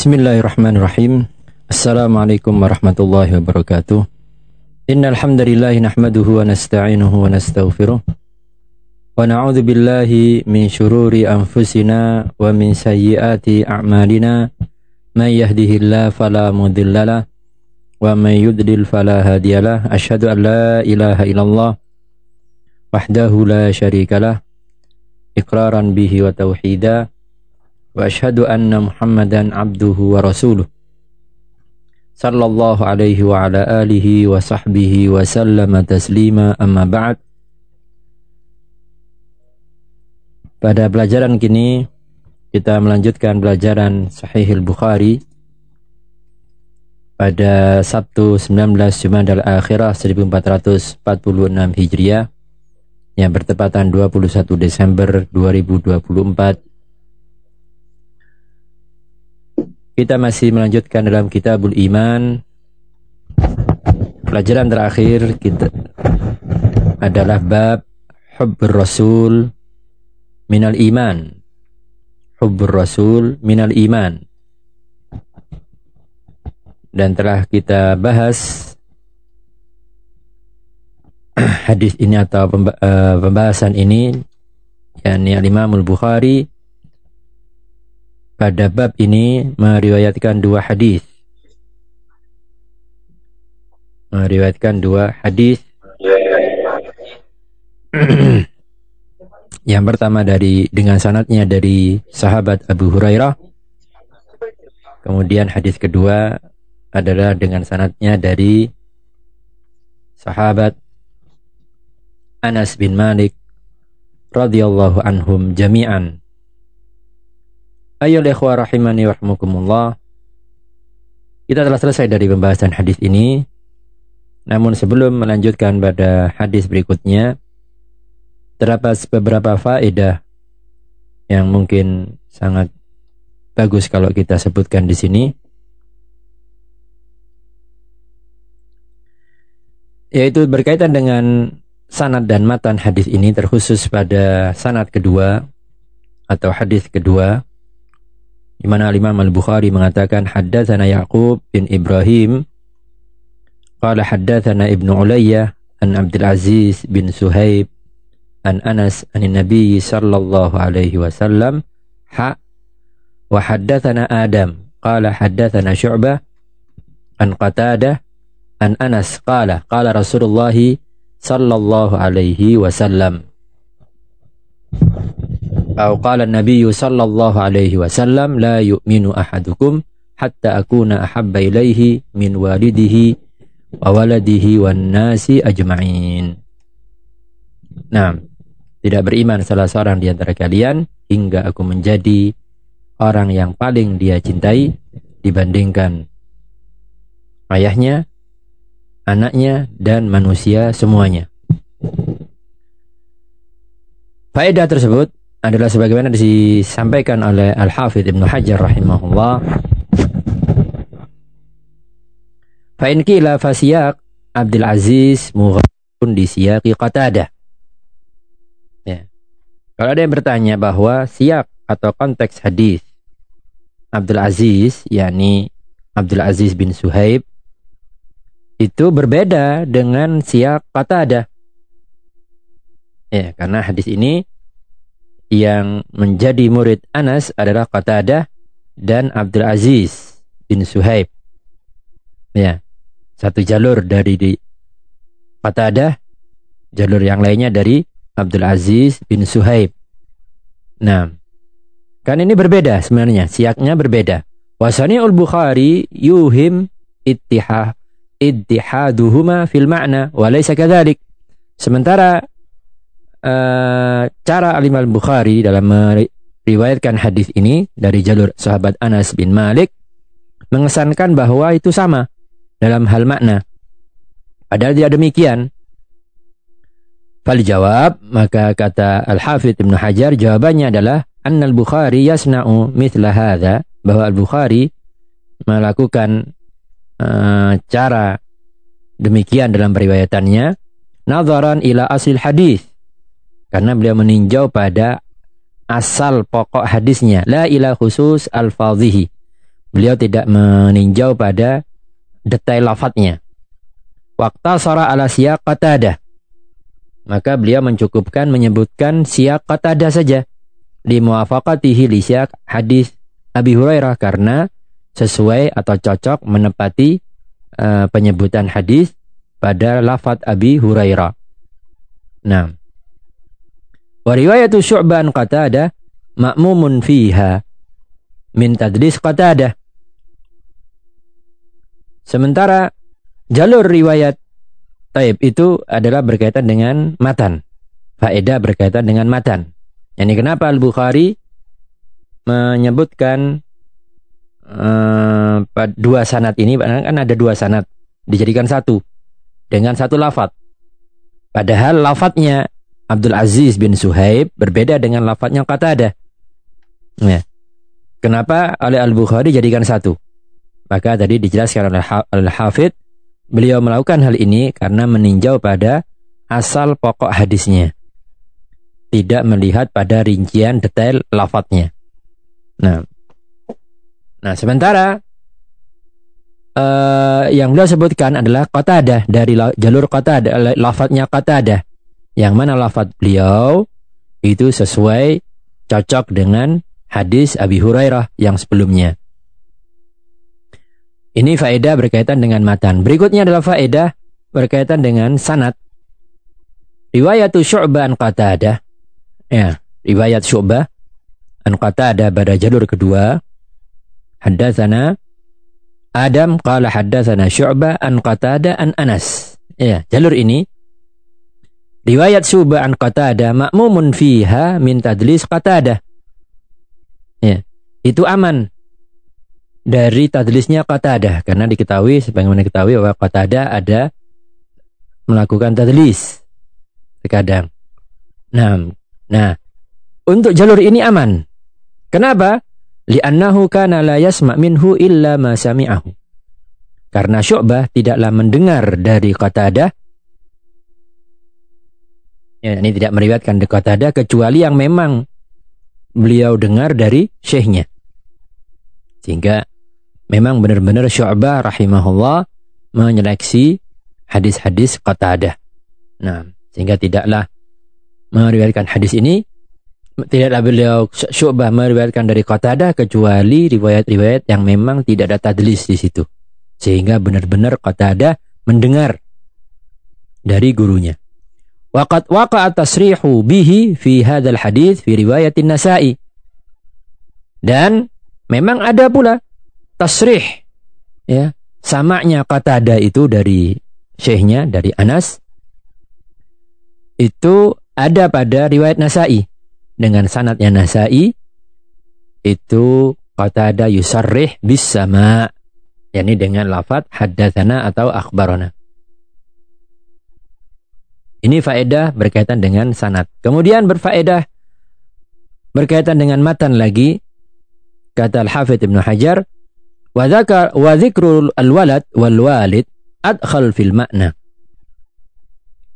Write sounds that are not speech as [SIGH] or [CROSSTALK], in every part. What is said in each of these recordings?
Bismillahirrahmanirrahim. Assalamualaikum warahmatullahi wabarakatuh. Innal hamdalillah nahmaduhu wa nasta'inuhu wa nastaghfiruh. Wa na'udzu billahi min shururi anfusina wa min sayyiati a'malina. May yahdihillahu fala mudhillalah wa may yudlil fala hadiyalah. Asyhadu an la ilaha illallah wahdahu la syarikalah iqraran bihi wa tauhida abduhu wa rasuluh. Sallallahu alaihi wa ala alihi wa sahbihi wa sallama taslima amma ba'd. Pada pelajaran kini kita melanjutkan pelajaran Sahih Al-Bukhari pada Sabtu 19 Jumadal Akhirah 1446 Hijriah yang bertepatan 21 Desember 2024 Kita masih melanjutkan dalam Kitabul Iman. Pelajaran terakhir kita adalah bab Hubbur Rasul minal iman. Hubbur Rasul minal iman. Dan telah kita bahas [CLEARS THROAT] hadis ini atau eh, pembahasan ini yakni Al-Imam Al-Bukhari pada bab ini meriwayatkan dua hadis. Meriwayatkan dua hadis. Yang pertama dari dengan sanatnya dari sahabat Abu Hurairah. Kemudian hadis kedua adalah dengan sanatnya dari sahabat Anas bin Malik radhiyallahu anhum jami'an. Ayo ikhwah rahimani warahmukumullah. Kita telah selesai dari pembahasan hadis ini. Namun sebelum melanjutkan pada hadis berikutnya, terdapat beberapa faedah yang mungkin sangat bagus kalau kita sebutkan di sini. Yaitu berkaitan dengan sanad dan matan hadis ini terkhusus pada sanad kedua atau hadis kedua di mana Imam Al-Bukhari mengatakan haddatsana Yaqub bin Ibrahim qala haddatsana Ibnu Ulayyah an Abdul Aziz bin Suhaib an Anas an Nabi sallallahu alaihi wasallam ha wa haddatsana Adam qala haddatsana Syu'bah an Qatadah an Anas qala qala Rasulullah sallallahu alaihi wasallam Atau qala Nabi sallallahu alaihi wasallam la yu'minu ahadukum hatta akuna ahabba ilaihi min walidihi wa waladihi wan nasi ajma'in. Nah, tidak beriman salah seorang di antara kalian hingga aku menjadi orang yang paling dia cintai dibandingkan ayahnya, anaknya, dan manusia semuanya. Faedah tersebut adalah sebagaimana disampaikan oleh Al-Hafidh Ibnu Hajar rahimahullah. Fa in qila fasiyaq Abdul Aziz mughayyirun di siyaqi Qatadah. Ya. Kalau ada yang bertanya bahwa siyak atau konteks hadis Abdul Aziz yakni Abdul Aziz bin Suhaib itu berbeda dengan siyak Qatadah. Ya, karena hadis ini yang menjadi murid Anas adalah Qatadah dan Abdul Aziz bin Suhaib. Ya. Satu jalur dari di Qatadah, jalur yang lainnya dari Abdul Aziz bin Suhaib. Nah, kan ini berbeda sebenarnya, siaknya berbeda. Wasani al-Bukhari yuhim ittihah ittihaduhuma fil ma'na wa laysa kadzalik. Sementara uh, cara Alim al-Bukhari dalam meriwayatkan hadis ini dari jalur sahabat Anas bin Malik mengesankan bahwa itu sama dalam hal makna. Padahal dia demikian. Fal jawab, maka kata Al-Hafidh Ibn Hajar, jawabannya adalah An al-Bukhari yasna'u mithla hadha, bahwa Al-Bukhari melakukan uh, cara demikian dalam periwayatannya, nazaran ila asil hadis karena beliau meninjau pada asal pokok hadisnya. La ilah khusus al-fadhihi. Beliau tidak meninjau pada detail lafadznya. Waktu sora ala siyak ada. Maka beliau mencukupkan menyebutkan siyak ada saja. Di muafakatihi li siyak hadis Abi Hurairah karena sesuai atau cocok menepati uh, penyebutan hadis pada lafadz Abi Hurairah. Nah, wa riwayatu Syu'ban Qatadah ma'mumun fiha min tadlis Qatadah. Sementara jalur riwayat Taib itu adalah berkaitan dengan matan. Faedah berkaitan dengan matan. Ini kenapa Al-Bukhari menyebutkan uh, dua sanat ini kan ada dua sanat dijadikan satu dengan satu lafat. Padahal lafadznya Abdul Aziz bin Suhaib berbeda dengan lafadznya ada. Ya. Kenapa oleh Al-Bukhari jadikan satu? Maka tadi dijelaskan oleh Al-Hafidh beliau melakukan hal ini karena meninjau pada asal pokok hadisnya. Tidak melihat pada rincian detail lafadznya. Nah, nah sementara uh, yang beliau sebutkan adalah kota ada dari jalur kota ada lafadznya kota ada yang mana lafadz beliau itu sesuai cocok dengan hadis Abi Hurairah yang sebelumnya. Ini faedah berkaitan dengan matan. Berikutnya adalah faedah berkaitan dengan sanat. Riwayat Syu'bah an Qatadah. Ya, riwayat Syu'bah an Qatadah pada jalur kedua haddatsana Adam qala haddatsana Syu'bah an Qatadah an Anas. Ya, jalur ini riwayat Syu'bah an Qatadah makmumun fiha min tadlis Qatadah. Ya, itu aman dari tadlisnya Qatadah karena diketahui sebagaimana diketahui bahwa Qatadah ada melakukan tadlis terkadang. Nah, nah untuk jalur ini aman Kenapa? Li'annahu kana la yasma' minhu illa ma sami'ahu. Karena Syu'bah tidaklah mendengar dari Qatadah ya, ini tidak meriwayatkan Qatadah kecuali yang memang beliau dengar dari syekhnya. Sehingga memang benar-benar Syu'bah rahimahullah menyeleksi hadis-hadis Qatadah. Nah, sehingga tidaklah meriwayatkan hadis ini tidaklah beliau syubah meriwayatkan dari Qatadah kecuali riwayat-riwayat yang memang tidak ada tadlis di situ. Sehingga benar-benar Qatadah mendengar dari gurunya. Waqat waqa'a tasrihu bihi fi hadzal hadis fi riwayatin Nasa'i. Dan memang ada pula tasrih ya, samanya Qatadah itu dari syekhnya dari Anas itu ada pada riwayat Nasa'i dengan sanatnya Nasai itu kata ada yusarrih bis sama yakni dengan lafat haddatsana atau akhbarana. Ini faedah berkaitan dengan sanat. Kemudian berfaedah berkaitan dengan matan lagi kata Al-Hafidz Ibnu Hajar wa dzakar wa dzikrul al-walad wal walid adkhal fil makna.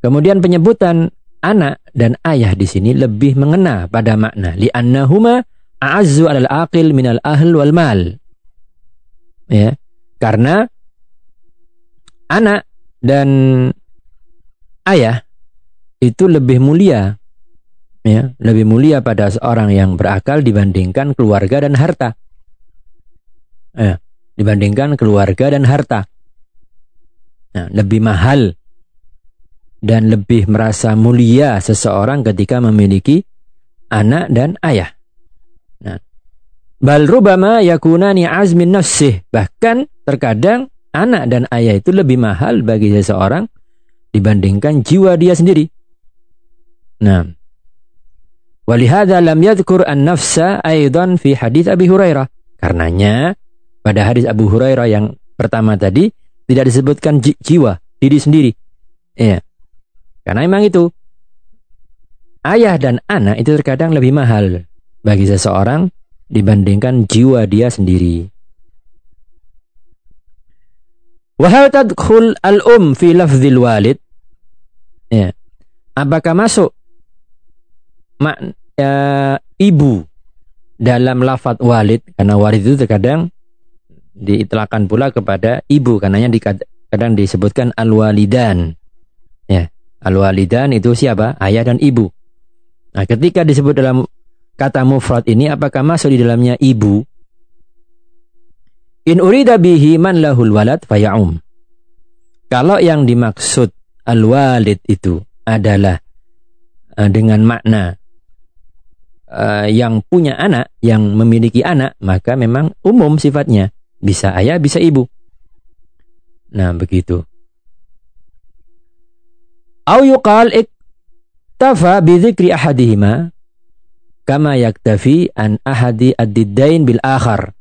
Kemudian penyebutan anak dan ayah di sini lebih mengena pada makna li'annahuma a'azzu 'alal aqil minal ahl wal mal. Ya. Karena anak dan ayah itu lebih mulia ya, lebih mulia pada seorang yang berakal dibandingkan keluarga dan harta. Ya, dibandingkan keluarga dan harta. Nah, lebih mahal dan lebih merasa mulia seseorang ketika memiliki anak dan ayah. Nah, bal rubama yakunani azmin nafsih. Bahkan terkadang anak dan ayah itu lebih mahal bagi seseorang dibandingkan jiwa dia sendiri. Nah, walihada lam yadhkur an-nafsa aidan fi hadis Abi Hurairah. Karenanya pada hadis Abu Hurairah yang pertama tadi tidak disebutkan jiwa diri sendiri. Ya. Karena memang itu ayah dan anak itu terkadang lebih mahal bagi seseorang dibandingkan jiwa dia sendiri. Wahal tadkhul al-um fi lafzil walid? Ya. Apakah masuk mak, ya, ibu dalam lafaz walid? Karena walid itu terkadang diitlakan pula kepada ibu karenanya kadang disebutkan al-walidan. Ya, al-walidan itu siapa? Ayah dan ibu. Nah, ketika disebut dalam kata mufrad ini apakah masuk di dalamnya ibu? In urida bihi man lahul walad faya'um. Kalau yang dimaksud al-walid itu adalah uh, dengan makna uh, yang punya anak, yang memiliki anak, maka memang umum sifatnya. Bisa ayah, bisa ibu. Nah, begitu. Au yuqal iktafa bi dzikri ahadihima kama yaktafi an ahadi ad-diddain bil akhar.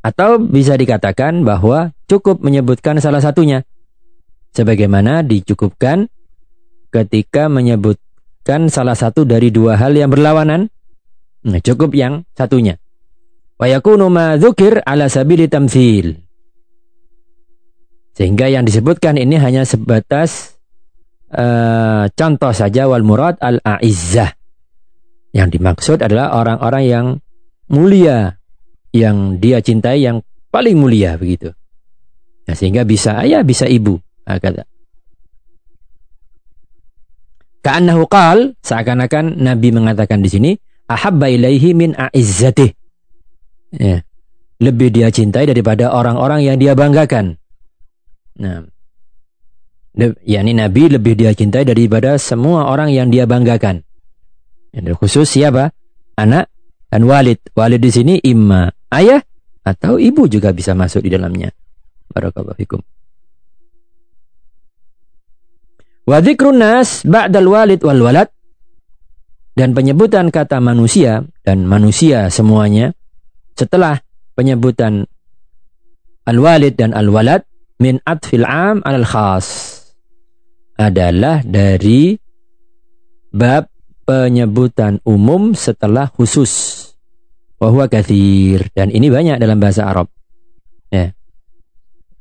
Atau bisa dikatakan bahwa cukup menyebutkan salah satunya. Sebagaimana dicukupkan ketika salah satu dari dua hal yang berlawanan. Nah, cukup yang satunya. Wa yakunu ma dzukir ala sabili tamthil. Sehingga yang disebutkan ini hanya sebatas uh, contoh saja wal murad al aizzah. Yang dimaksud adalah orang-orang yang mulia yang dia cintai yang paling mulia begitu. Nah, sehingga bisa ayah bisa ibu. Nah. Ka'annahu qal seakan-akan Nabi mengatakan di sini ahabba ilaihi min a'izzatih. Ya. Lebih dia cintai daripada orang-orang yang dia banggakan. Nah, yakni Nabi lebih dia cintai daripada semua orang yang dia banggakan. Yang khusus siapa? Anak dan walid. Walid di sini imma ayah atau ibu juga bisa masuk di dalamnya. Barakallahu fikum. Wa dzikrun ba'dal walid wal walad dan penyebutan kata manusia dan manusia semuanya setelah penyebutan al-walid dan al-walad min atfil am al khas adalah dari bab penyebutan umum setelah khusus Wahwa kathir. Dan ini banyak dalam bahasa Arab. Ya.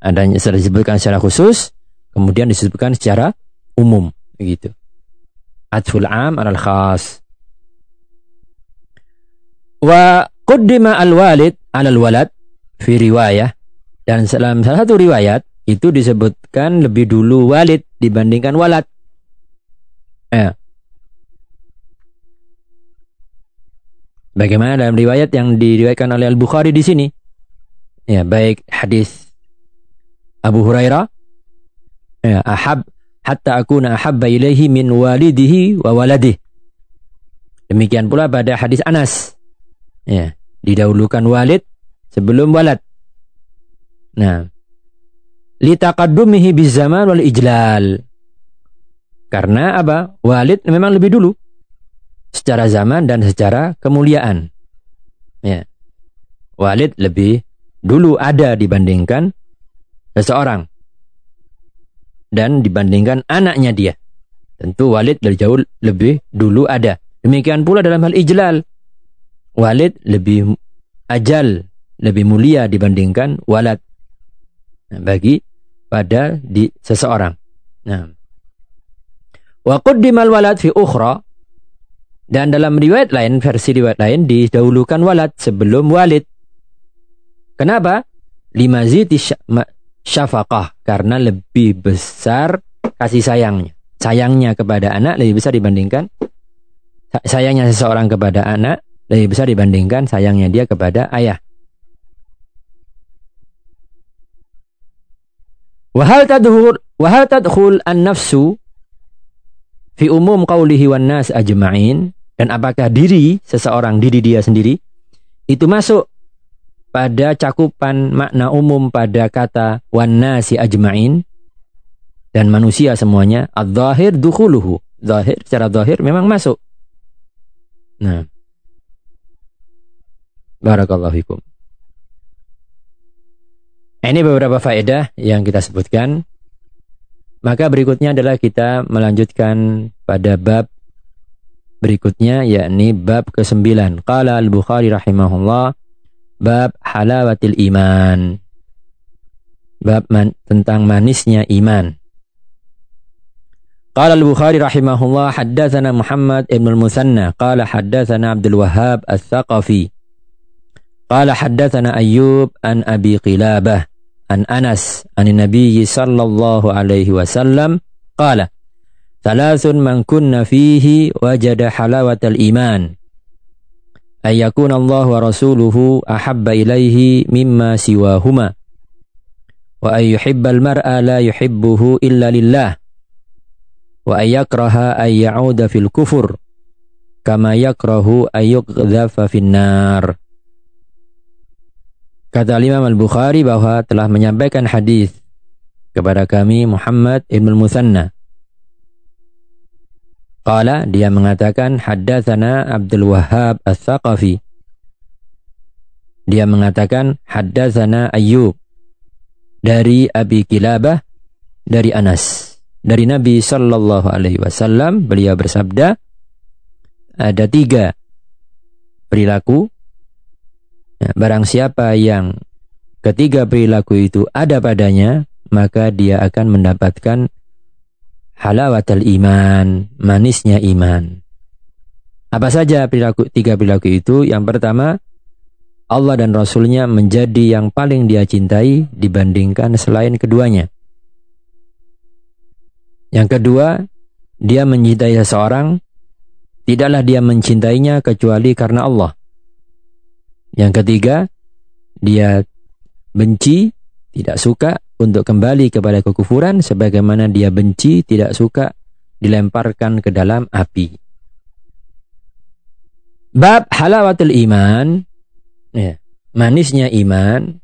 Adanya setelah disebutkan secara khusus, kemudian disebutkan secara umum. Begitu. Atful am al khas. Wa quddima al-walid al walad fi riwayah. Dan dalam salah satu riwayat, itu disebutkan lebih dulu walid dibandingkan walad. Ya. Bagaimana dalam riwayat yang diriwayatkan oleh Al-Bukhari di sini? Ya, baik hadis Abu Hurairah ya, ahab hatta akuna ahabba ilaihi min walidihi wa waladih. Demikian pula pada hadis Anas. Ya, didahulukan walid sebelum walad. Nah, litaqaddumihi bizaman wal ijlal. Karena apa? Walid memang lebih dulu secara zaman dan secara kemuliaan. Ya. Walid lebih dulu ada dibandingkan seseorang. Dan dibandingkan anaknya dia. Tentu Walid dari jauh lebih dulu ada. Demikian pula dalam hal ijlal. Walid lebih ajal, lebih mulia dibandingkan walad. Nah, bagi pada di seseorang. Nah. Wa quddimal walad fi ukhra dan dalam riwayat lain, versi riwayat lain, didahulukan walad sebelum walid. Kenapa? Lima ziti syafaqah. Karena lebih besar kasih sayangnya. Sayangnya kepada anak lebih besar dibandingkan sayangnya seseorang kepada anak lebih besar dibandingkan sayangnya dia kepada ayah. Wahal tadhur wahal tadkhul an-nafsu fi umum qawlihi wan nas ajma'in dan apakah diri seseorang, diri dia sendiri, itu masuk pada cakupan makna umum pada kata si ajma'in dan manusia semuanya ad-zahir dukhuluhu. Zahir secara zahir memang masuk. Nah. Barakallahu fikum. Ini beberapa faedah yang kita sebutkan. Maka berikutnya adalah kita melanjutkan pada bab berikutnya yakni bab ke-9. Qala Al-Bukhari rahimahullah bab halawatil iman. Bab man, tentang manisnya iman. Qala Al-Bukhari rahimahullah haddatsana Muhammad ibn al-Musanna qala haddatsana Abdul Wahhab Ats-Tsaqafi Qala haddatsana Ayyub an Abi Qilabah an Anas an Nabi sallallahu alaihi wasallam qala Thalathun man kunna fihi wajada halawatal iman ayyakuna Allah wa rasuluhu ahabba ilaihi mimma siwahuma. Wa ayyuhibbal mar'a la yuhibbuhu illa lillah. Wa ayyakraha ay ya'uda fil kufur. Kama yakrahu ayyukdhafa finnar Kata Imam Al-Bukhari bahwa telah menyampaikan hadis kepada kami Muhammad Ibn Musanna. Qala dia mengatakan haddatsana Abdul Wahhab Ats-Tsaqafi. Dia mengatakan haddatsana Ayyub dari Abi Kilabah dari Anas. Dari Nabi sallallahu alaihi wasallam beliau bersabda ada tiga perilaku Ya, barang siapa yang ketiga perilaku itu ada padanya, maka dia akan mendapatkan halawatul iman, manisnya iman. Apa saja perilaku tiga perilaku itu? Yang pertama, Allah dan Rasulnya menjadi yang paling dia cintai dibandingkan selain keduanya. Yang kedua, dia mencintai seseorang, tidaklah dia mencintainya kecuali karena Allah. Yang ketiga, dia benci, tidak suka untuk kembali kepada kekufuran sebagaimana dia benci, tidak suka dilemparkan ke dalam api. Bab halawatul iman, ya, manisnya iman.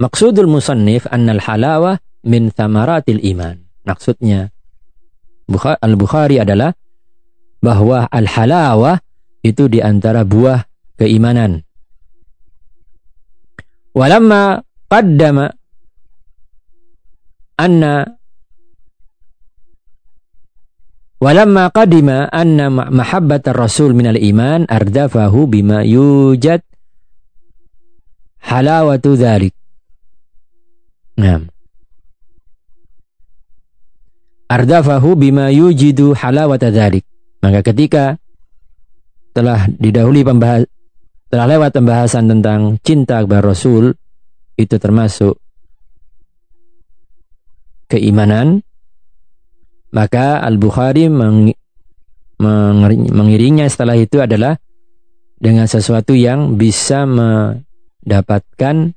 Maksudul musannif annal halawah min thamaratil iman. Maksudnya Al-Bukhari adalah bahwa al-halawah itu di antara buah keimanan. Walamma qaddama anna Walamma qadima anna mahabbat rasul minal iman ardafahu bima yujad halawatu dhalik. Nah. Ardafahu bima yujidu halawata dhalik. Maka ketika telah didahului pembahas, telah lewat pembahasan tentang cinta kepada Rasul itu termasuk keimanan maka Al-Bukhari meng, mengiringnya setelah itu adalah dengan sesuatu yang bisa mendapatkan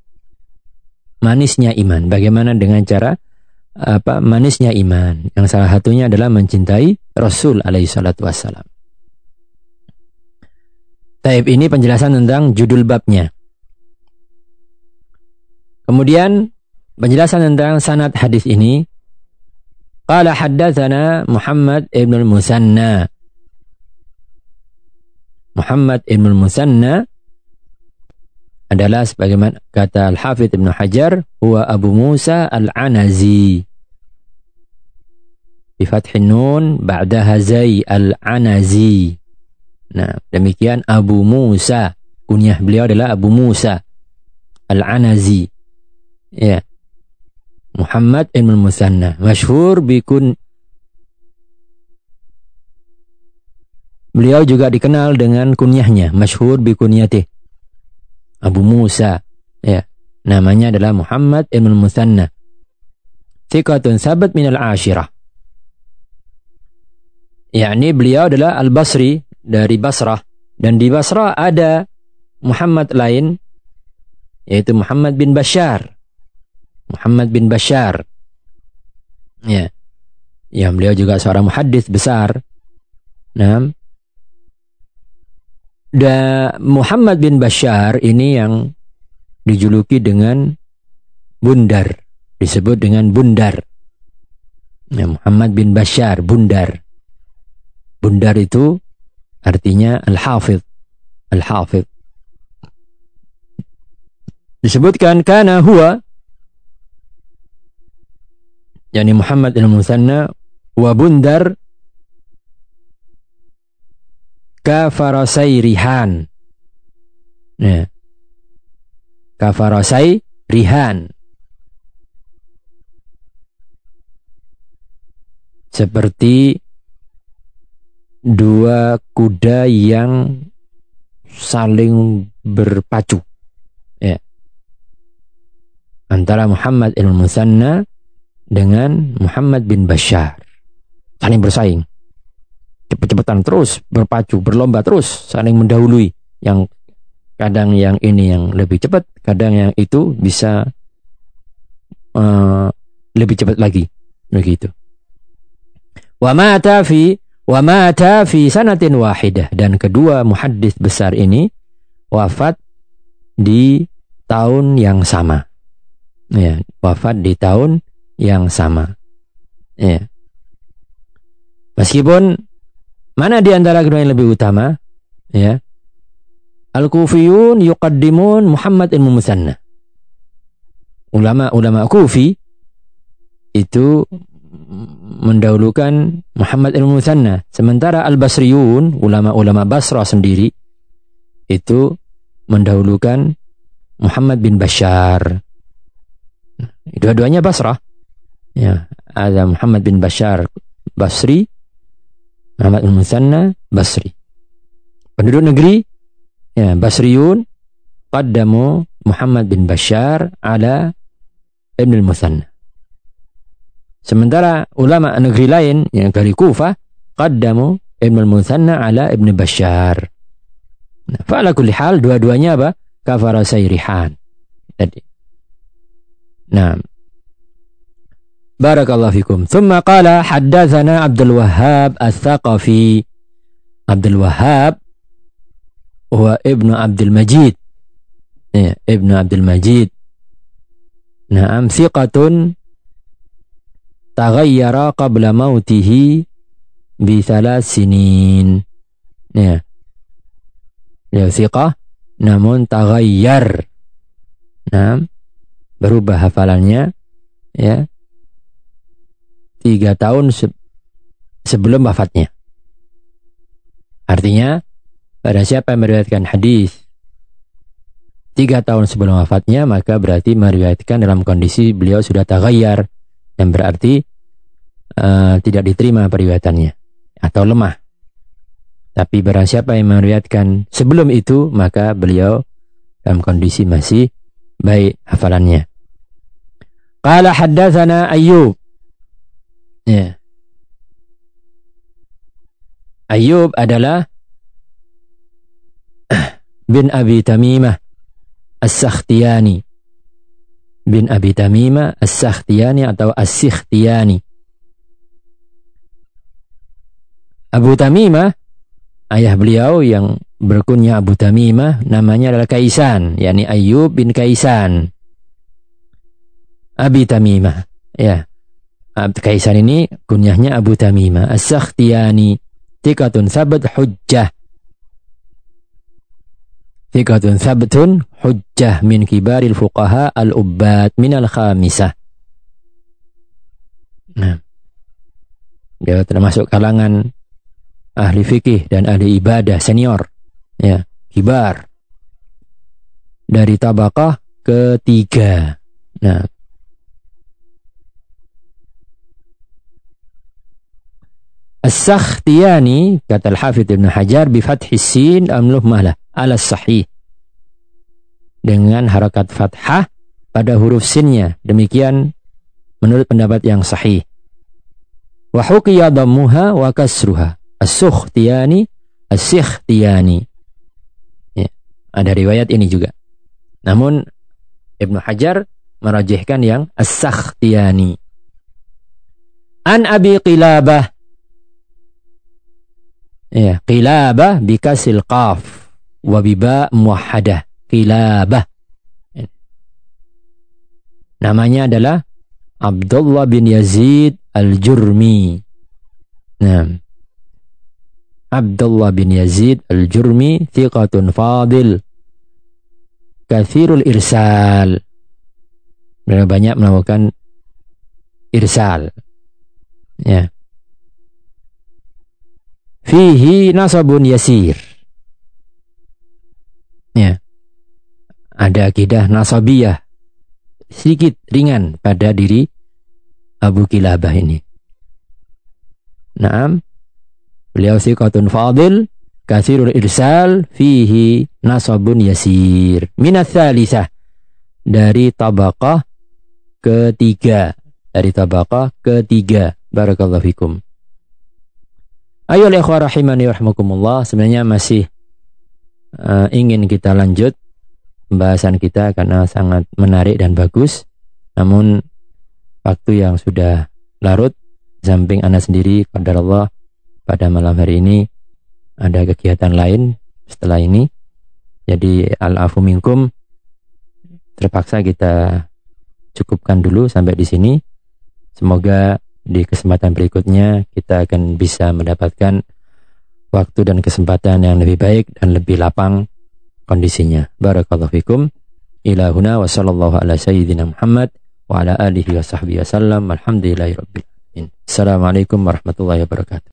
manisnya iman. Bagaimana dengan cara apa manisnya iman? Yang salah satunya adalah mencintai Rasul alaihi salatu wassalam. Taib ini penjelasan tentang judul babnya. Kemudian penjelasan tentang sanad hadis ini. Qala haddatsana Muhammad ibn al-Musanna. Muhammad ibn al-Musanna adalah sebagaimana kata Al-Hafidh Ibn Hajar, huwa Abu Musa Al-Anazi. Bi fathin nun ba'daha zai Al-Anazi. Nah, demikian Abu Musa. Kunyah beliau adalah Abu Musa Al-Anazi. Ya. Muhammad ibn Musanna. Masyhur bikun Beliau juga dikenal dengan kunyahnya, masyhur bikunyatih. Abu Musa. Ya. Namanya adalah Muhammad ibn Musanna. Thiqatun sabat minal ashirah. yakni beliau adalah Al-Basri dari Basrah dan di Basrah ada Muhammad lain yaitu Muhammad bin Bashar. Muhammad bin Bashar. Ya. Ya, beliau juga seorang muhaddis besar. Nah, dan Muhammad bin Bashar ini yang dijuluki dengan Bundar, disebut dengan Bundar. Ya, Muhammad bin Bashar, Bundar. Bundar itu Artinya al-hafidh. Al-hafidh. Disebutkan kana huwa yani Muhammad al-Musanna wa bundar kafarasai rihan. Ya. Kafarasai rihan. Seperti dua kuda yang saling berpacu. antara Muhammad ibn Musanna dengan Muhammad bin Bashar. Saling bersaing. Cepet-cepetan terus, berpacu, berlomba terus, saling mendahului. Yang kadang yang ini yang lebih cepat, kadang yang itu bisa uh, lebih cepat lagi. Begitu. Wa mata fi wa mata fi sanatin wahidah dan kedua muhaddis besar ini wafat di tahun yang sama. Ya, wafat di tahun yang sama. Ya. Meskipun mana di antara kedua yang lebih utama? Ya. Al-Kufiyun yuqaddimun Muhammad ibn Musanna. Ulama-ulama Kufi itu mendahulukan Muhammad ibn Musanna. Sementara Al-Basriyun, ulama-ulama Basra sendiri, itu mendahulukan Muhammad bin Bashar. Dua-duanya Basrah. Ya, ada Muhammad bin Bashar Basri, Muhammad bin Musanna Basri. Penduduk negeri ya Basriun qaddamu Muhammad bin Bashar ala Ibn al-Musanna. Sementara ulama negeri lain yang dari Kufah qaddamu Ibn al-Musanna ala Ibn Bashar. Nah, fa'ala kulli hal dua-duanya apa? Kafara sayrihan. Tadi. Nah, Barakallahu fikum. Thumma qala haddathana Abdul Wahhab Al-Thaqafi. Abdul Wahhab huwa Ibnu Abdul Majid. Ya, Ibnu Abdul Majid. Naam thiqatun taghayyara qabla mautihi bi thalath sinin. Ya. Ya thiqah namun taghayyar. Nah, berubah hafalannya ya tiga tahun se sebelum wafatnya. Artinya, pada siapa yang meriwayatkan hadis tiga tahun sebelum wafatnya, maka berarti meriwayatkan dalam kondisi beliau sudah tagayyar, yang berarti uh, tidak diterima periwayatannya atau lemah. Tapi barang siapa yang meriwayatkan sebelum itu, maka beliau dalam kondisi masih baik hafalannya. Qala haddatsana Ayyub Ya. Ayub adalah [CLEARS THROAT] bin Abi Tamimah As-Sakhtiyani. Bin Abi Tamimah As-Sakhtiyani atau As-Sikhtiyani. Abu Tamimah, ayah beliau yang berkunya Abu Tamimah, namanya adalah Kaisan, yakni Ayub bin Kaisan. Abi Tamimah, ya. Kaisan ini kunyahnya Abu Tamimah. As-Sakhtiyani Tikatun sabat hujjah. Tikatun sabtun hujjah min kibaril fuqaha al-ubbat min al-khamisah Nah Dia termasuk kalangan ahli fikih dan ahli ibadah senior ya kibar. Dari tabaqah ketiga. Nah As-Sakhtiyani kata Al-Hafidh Ibn Hajar bi fathhi sin amluh malah ala sahih. Dengan harakat fathah pada huruf sinnya. Demikian menurut pendapat yang sahih. Wa huqiya dhammuha wa kasruha. As-sukhtiyani as-sikhtiyani ya, ada riwayat ini juga. Namun Ibnu Hajar merajihkan yang as-sakhtiyani. An Abi Qilabah Ya, qilabah bikasil qaf wa biba muwahhadah. Qilabah. Namanya adalah Abdullah bin Yazid Al-Jurmi. Nah. Abdullah bin Yazid Al-Jurmi thiqatun fadil. Kathirul irsal. Mereka banyak melakukan irsal. Ya fihi nasabun yasir. Ya. Ada akidah nasabiyah sedikit ringan pada diri Abu Kilabah ini. Naam. Beliau siqatun fadil kasirul irsal fihi nasabun yasir. Minat dari tabaqah ketiga. Dari tabaqah ketiga. Barakallahu fikum. Ayo ikhwah rahimani. Sebenarnya masih uh, ingin kita lanjut pembahasan kita karena sangat menarik dan bagus. Namun waktu yang sudah larut samping anak sendiri pada Allah pada malam hari ini ada kegiatan lain setelah ini. Jadi al-afu minkum terpaksa kita cukupkan dulu sampai di sini. Semoga di kesempatan berikutnya kita akan bisa mendapatkan waktu dan kesempatan yang lebih baik dan lebih lapang kondisinya. Barakallahu fikum. Ilahuna wa sallallahu ala sayyidina Muhammad wa ala alihi wa sahbihi wa sallam. Alhamdulillahi rabbil alamin. Assalamualaikum warahmatullahi wabarakatuh.